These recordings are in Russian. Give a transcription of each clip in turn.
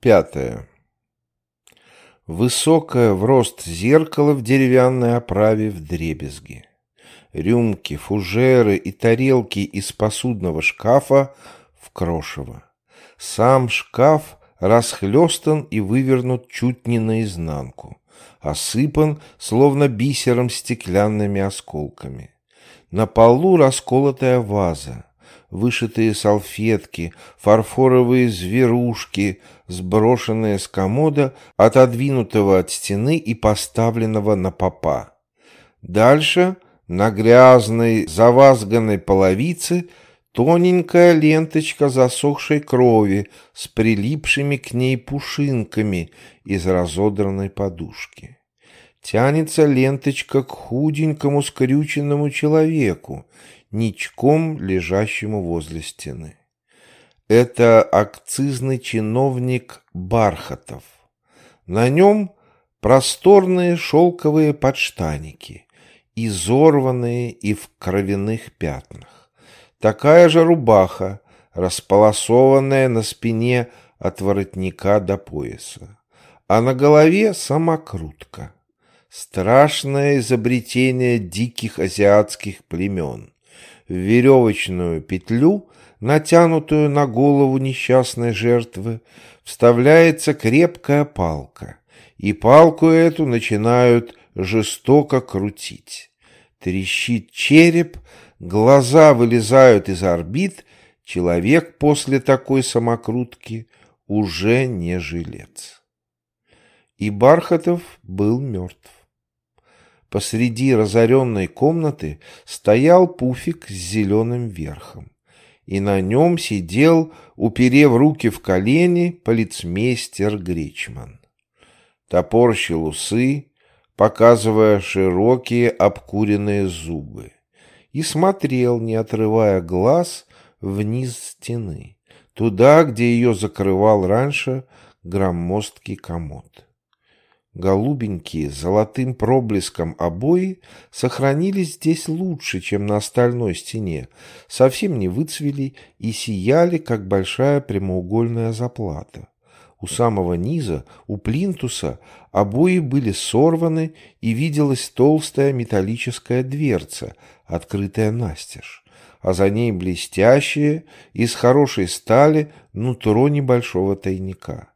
Пятое. Высокое в рост зеркало в деревянной оправе в дребезги. Рюмки, фужеры и тарелки из посудного шкафа в крошево. Сам шкаф расхлестан и вывернут чуть не наизнанку, осыпан, словно бисером, стеклянными осколками. На полу расколотая ваза, вышитые салфетки, фарфоровые зверушки, сброшенные с комода, отодвинутого от стены и поставленного на попа. Дальше на грязной, завазганной половице тоненькая ленточка засохшей крови с прилипшими к ней пушинками из разодранной подушки. Тянется ленточка к худенькому скрюченному человеку, ничком лежащему возле стены. Это акцизный чиновник Бархатов. На нем просторные шелковые подштаники, изорванные и в кровяных пятнах. Такая же рубаха, располосованная на спине от воротника до пояса. А на голове самокрутка. Страшное изобретение диких азиатских племен в веревочную петлю, натянутую на голову несчастной жертвы, вставляется крепкая палка, и палку эту начинают жестоко крутить. Трещит череп, глаза вылезают из орбит, человек после такой самокрутки уже не жилец. И Бархатов был мертв. Посреди разоренной комнаты стоял пуфик с зеленым верхом, и на нем сидел, уперев руки в колени, полицмейстер Гречман. Топорщил усы, показывая широкие обкуренные зубы, и смотрел, не отрывая глаз, вниз стены, туда, где ее закрывал раньше громоздкий комод. Голубенькие с золотым проблеском обои сохранились здесь лучше, чем на остальной стене, совсем не выцвели и сияли, как большая прямоугольная заплата. У самого низа, у плинтуса, обои были сорваны и виделась толстая металлическая дверца, открытая настежь, а за ней блестящее, из хорошей стали, нутро небольшого тайника.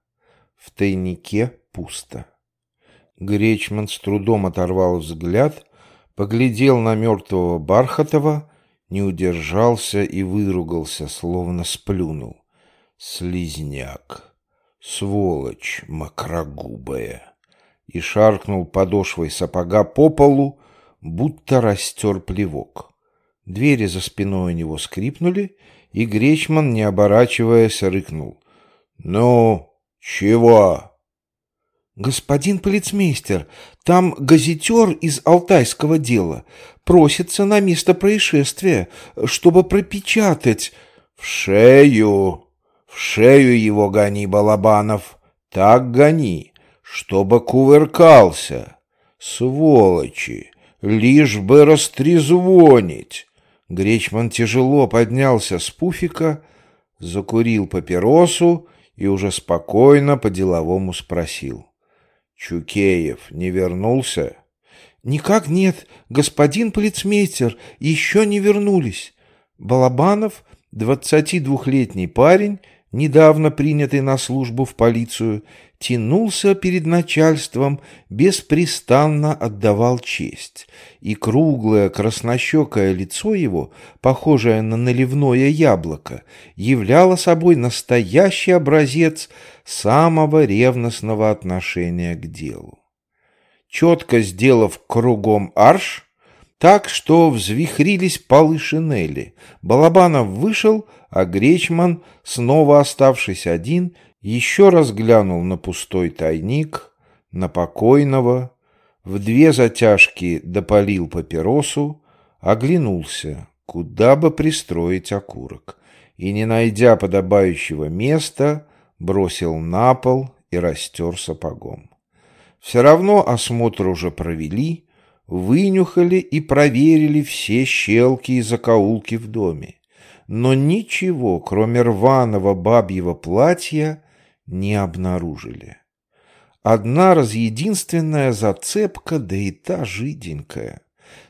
В тайнике пусто. Гречман с трудом оторвал взгляд, поглядел на мертвого Бархатова, не удержался и выругался, словно сплюнул. Слизняк, сволочь макрогубая, и шаркнул подошвой сапога по полу, будто растер плевок. Двери за спиной у него скрипнули, и Гречман, не оборачиваясь, рыкнул. «Ну, чего?» «Господин полицмейстер, там газетер из Алтайского дела просится на место происшествия, чтобы пропечатать...» «В шею! В шею его гони, Балабанов! Так гони, чтобы кувыркался! Сволочи! Лишь бы растрезвонить!» Гречман тяжело поднялся с пуфика, закурил папиросу и уже спокойно по-деловому спросил. Чукеев не вернулся? Никак нет, господин полицмейстер, еще не вернулись. Балабанов, двадцати двухлетний парень, недавно принятый на службу в полицию, тянулся перед начальством, беспрестанно отдавал честь, и круглое краснощекое лицо его, похожее на наливное яблоко, являло собой настоящий образец самого ревностного отношения к делу. Четко сделав кругом арш, так что взвихрились полы шинели, Балабанов вышел, а Гречман, снова оставшись один, еще раз глянул на пустой тайник, на покойного, в две затяжки допалил папиросу, оглянулся, куда бы пристроить окурок, и, не найдя подобающего места, бросил на пол и растер сапогом. Все равно осмотр уже провели, вынюхали и проверили все щелки и закоулки в доме, но ничего, кроме рваного бабьего платья, не обнаружили. Одна разъединственная зацепка, да и та жиденькая.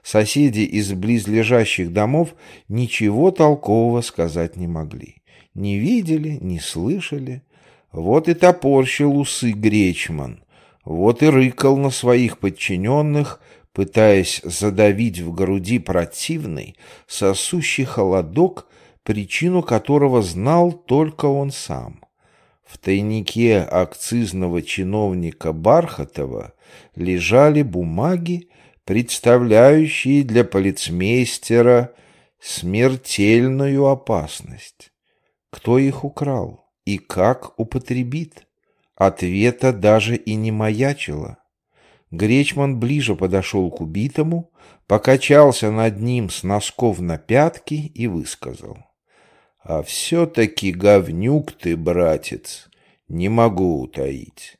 Соседи из близлежащих домов ничего толкового сказать не могли. Не видели, не слышали. Вот и топорщил усы Гречман. Вот и рыкал на своих подчиненных, пытаясь задавить в груди противный, сосущий холодок, причину которого знал только он сам. В тайнике акцизного чиновника Бархатова лежали бумаги, представляющие для полицмейстера смертельную опасность. Кто их украл и как употребит? Ответа даже и не маячило. Гречман ближе подошел к убитому, покачался над ним с носков на пятки и высказал. «А все-таки говнюк ты, братец, не могу утаить.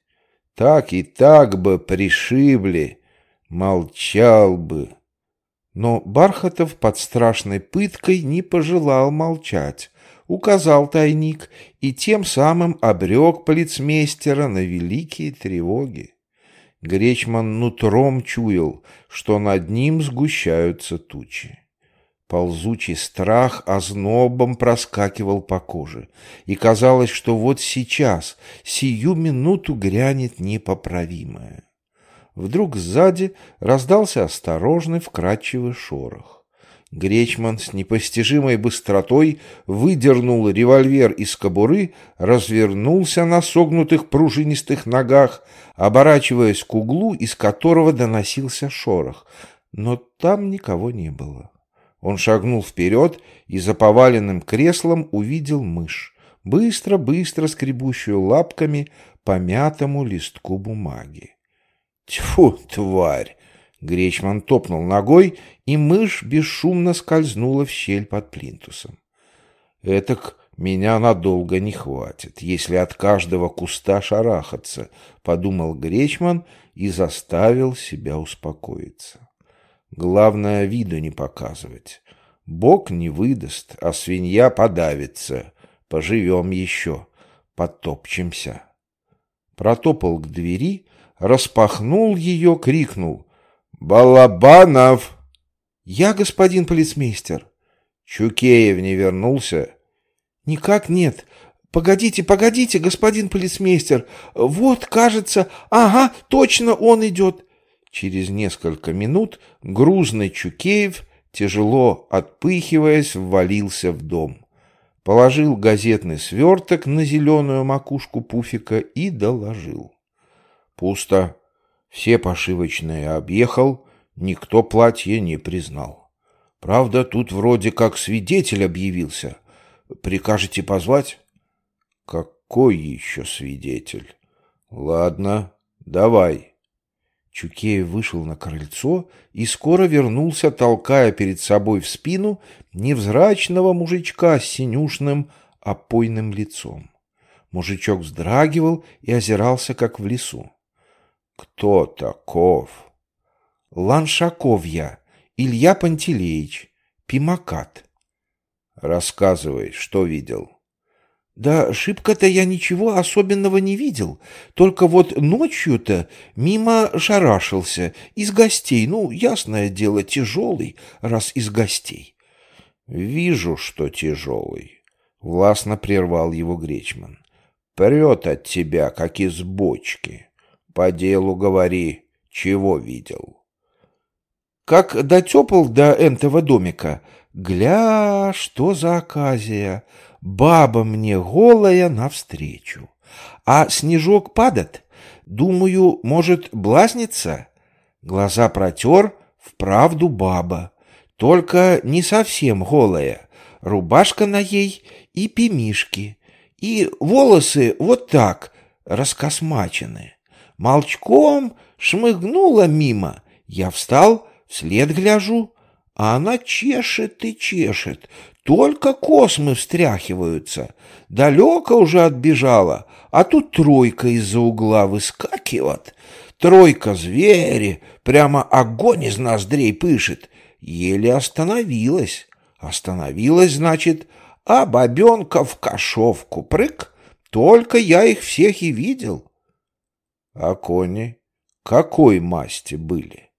Так и так бы пришибли, молчал бы». Но Бархатов под страшной пыткой не пожелал молчать, указал тайник и тем самым обрек полицмейстера на великие тревоги. Гречман нутром чуял, что над ним сгущаются тучи. Ползучий страх ознобом проскакивал по коже, и казалось, что вот сейчас, сию минуту грянет непоправимое. Вдруг сзади раздался осторожный вкрадчивый шорох. Гречман с непостижимой быстротой выдернул револьвер из кобуры, развернулся на согнутых пружинистых ногах, оборачиваясь к углу, из которого доносился шорох. Но там никого не было. Он шагнул вперед и за поваленным креслом увидел мышь, быстро-быстро скребущую лапками по мятому листку бумаги. «Тьфу, тварь!» Гречман топнул ногой, и мышь бесшумно скользнула в щель под плинтусом. «Этак меня надолго не хватит, если от каждого куста шарахаться», — подумал Гречман и заставил себя успокоиться. «Главное, виду не показывать. Бог не выдаст, а свинья подавится. Поживем еще, потопчемся». Протопал к двери, распахнул ее, крикнул — «Балабанов!» «Я, господин полицмейстер». «Чукеев не вернулся?» «Никак нет. Погодите, погодите, господин полицмейстер. Вот, кажется... Ага, точно он идет». Через несколько минут грузный Чукеев, тяжело отпыхиваясь, ввалился в дом. Положил газетный сверток на зеленую макушку пуфика и доложил. «Пусто. Все пошивочные объехал, никто платье не признал. Правда, тут вроде как свидетель объявился. Прикажете позвать? Какой еще свидетель? Ладно, давай. Чукеев вышел на крыльцо и скоро вернулся, толкая перед собой в спину невзрачного мужичка с синюшным опойным лицом. Мужичок вздрагивал и озирался, как в лесу. «Кто таков?» «Ланшаков я, Илья Пантелеич, Пимакат». «Рассказывай, что видел?» «Да шибко-то я ничего особенного не видел, только вот ночью-то мимо шарашился, из гостей, ну, ясное дело, тяжелый, раз из гостей». «Вижу, что тяжелый», — властно прервал его Гречман. «Прет от тебя, как из бочки». По делу говори, чего видел. Как дотепал до энтого домика, гля, что за оказия, баба мне голая навстречу. А снежок падает, думаю, может, блазнится? Глаза протер, вправду баба, только не совсем голая, рубашка на ей и пимишки, и волосы вот так, раскосмачены. Молчком шмыгнула мимо. Я встал, вслед гляжу, а она чешет и чешет. Только космы встряхиваются. Далеко уже отбежала, а тут тройка из-за угла выскакивает. Тройка звери, прямо огонь из ноздрей пышет. Еле остановилась. Остановилась, значит, а бабенка в кошовку прыг, Только я их всех и видел. А кони какой масти были?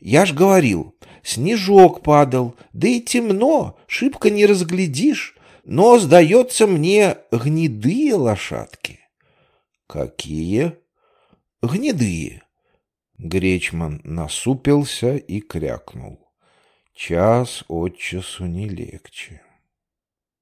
Я ж говорил, снежок падал, да и темно, шибко не разглядишь, но, сдается мне, гнедые лошадки. Какие? Гнедые. Гречман насупился и крякнул. Час от часу не легче.